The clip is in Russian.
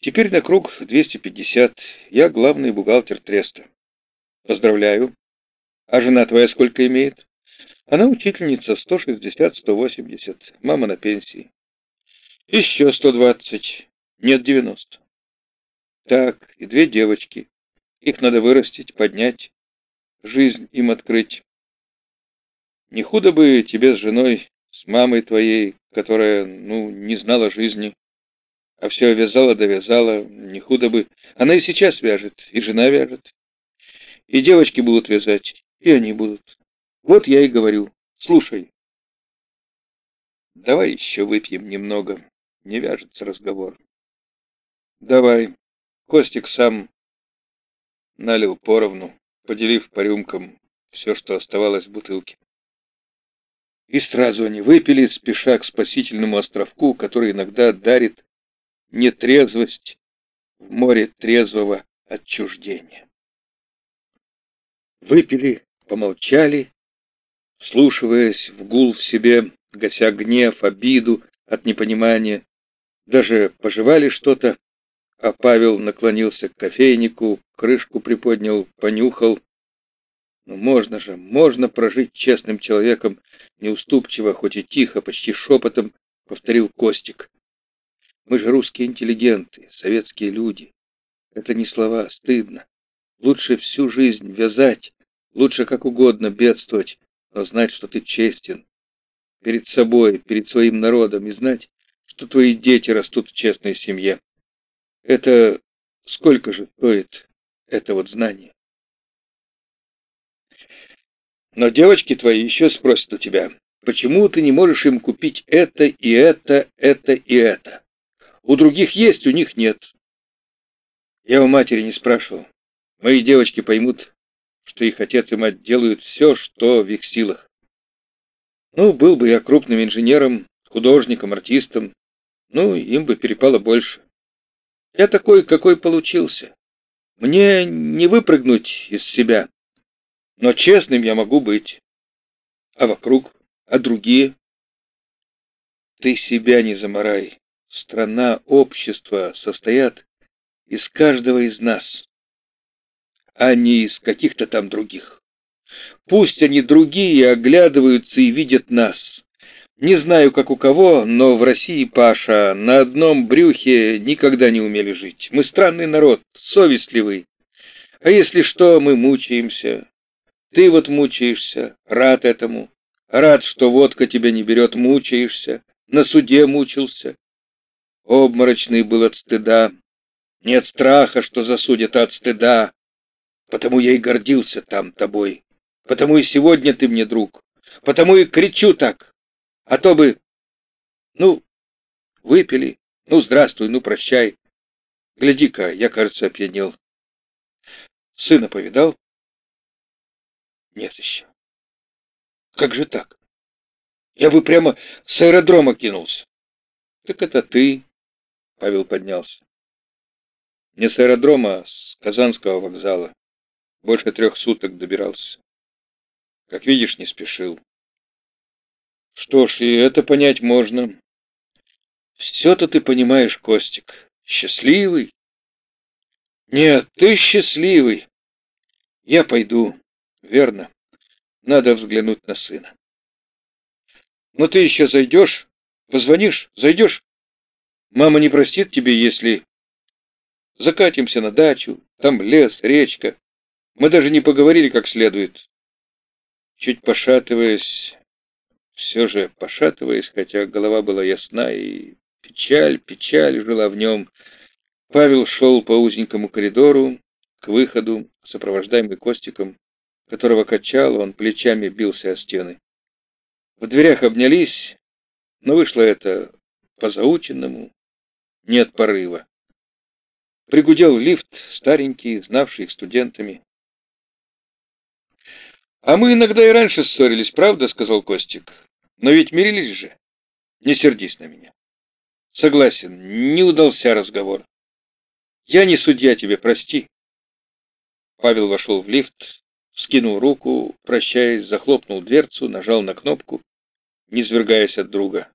Теперь на круг 250. Я главный бухгалтер треста. Поздравляю. А жена твоя сколько имеет? Она учительница 160-180. Мама на пенсии. Еще 120. Нет, 90. Так, и две девочки. Их надо вырастить, поднять, жизнь им открыть. Не худо бы тебе с женой, с мамой твоей, которая, ну, не знала жизни, а все вязала довязала, не худо бы. Она и сейчас вяжет, и жена вяжет. И девочки будут вязать, и они будут. Вот я и говорю, слушай. Давай еще выпьем немного, не вяжется разговор. Давай. Костик сам налил поровну, поделив по рюмкам все, что оставалось в бутылке. И сразу они выпили, спеша к спасительному островку, который иногда дарит нетрезвость в море трезвого отчуждения. Выпили, помолчали, вслушиваясь в гул в себе, гася гнев, обиду от непонимания, даже пожевали что-то, а Павел наклонился к кофейнику, крышку приподнял, понюхал, ну, можно же, можно прожить честным человеком, неуступчиво, хоть и тихо, почти шепотом, повторил Костик. Мы же русские интеллигенты, советские люди. Это не слова, стыдно. Лучше всю жизнь вязать, лучше как угодно бедствовать, но знать, что ты честен. Перед собой, перед своим народом, и знать, что твои дети растут в честной семье. Это сколько же стоит это вот знание? Но девочки твои еще спросят у тебя, почему ты не можешь им купить это и это, это и это? У других есть, у них нет. Я у матери не спрашивал. Мои девочки поймут, что их отец и мать делают все, что в их силах. Ну, был бы я крупным инженером, художником, артистом, ну, им бы перепало больше. Я такой, какой получился. Мне не выпрыгнуть из себя. Но честным я могу быть. А вокруг? А другие? Ты себя не заморай. Страна, общество состоят из каждого из нас, а не из каких-то там других. Пусть они другие оглядываются и видят нас. Не знаю, как у кого, но в России, Паша, на одном брюхе никогда не умели жить. Мы странный народ, совестливый. А если что, мы мучаемся, ты вот мучаешься, рад этому. Рад, что водка тебя не берет, мучаешься. На суде мучился. Обморочный был от стыда. Нет страха, что засудят от стыда. Потому я и гордился там тобой. Потому и сегодня ты мне друг. Потому и кричу так. А то бы... Ну, выпили. Ну, здравствуй, ну, прощай. Гляди-ка, я, кажется, опьянел. Сына повидал? Нет еще. Как же так? Я бы прямо с аэродрома кинулся. Так это ты, Павел поднялся. Не с аэродрома, а с Казанского вокзала. Больше трех суток добирался. Как видишь, не спешил. Что ж, и это понять можно. Все-то ты понимаешь, Костик. Счастливый? Нет, ты счастливый. Я пойду. Верно. Надо взглянуть на сына. Но ты еще зайдешь? Позвонишь? Зайдешь? Мама не простит тебе, если... Закатимся на дачу, там лес, речка. Мы даже не поговорили как следует. Чуть пошатываясь, все же пошатываясь, хотя голова была ясна, и печаль, печаль жила в нем, Павел шел по узенькому коридору к выходу, сопровождаемый Костиком которого качало, он плечами бился о стены. В дверях обнялись, но вышло это по заученному, нет порыва. Пригудел лифт, старенький, знавший их студентами. «А мы иногда и раньше ссорились, правда?» — сказал Костик. «Но ведь мирились же. Не сердись на меня». «Согласен, не удался разговор. Я не судья тебе, прости». Павел вошел в лифт, скинул руку, прощаясь, захлопнул дверцу, нажал на кнопку, не свергаясь от друга.